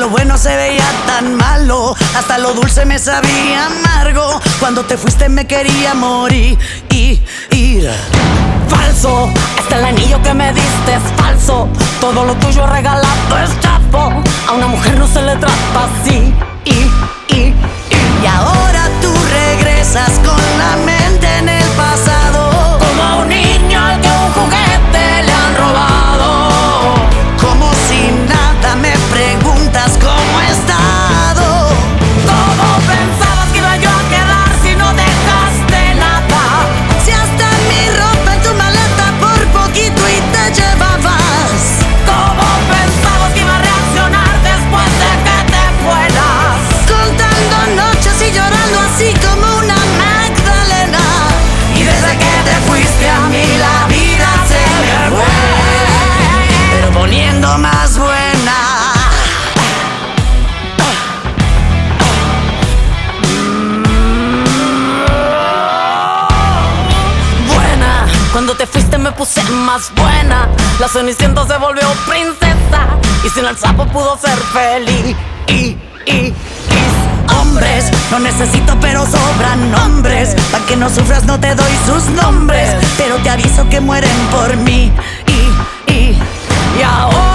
Lo bueno se veía tan malo, hasta lo dulce me sabía amargo. Cuando te fuiste me quería morir. Y, ir. Falso, hasta el anillo que me diste es falso. Todo lo tuyo regalado es chapo. A una mujer no se le trata cuando te fuiste me puse más buena. La cenicienta se volvió princesa y sin el sapo pudo ser feliz. Y, y, y Hombres, no necesito pero sobran nombres. Pa' que no sufras no te doy sus nombres. Pero te aviso que mueren por mí. Y, y, y ahora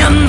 in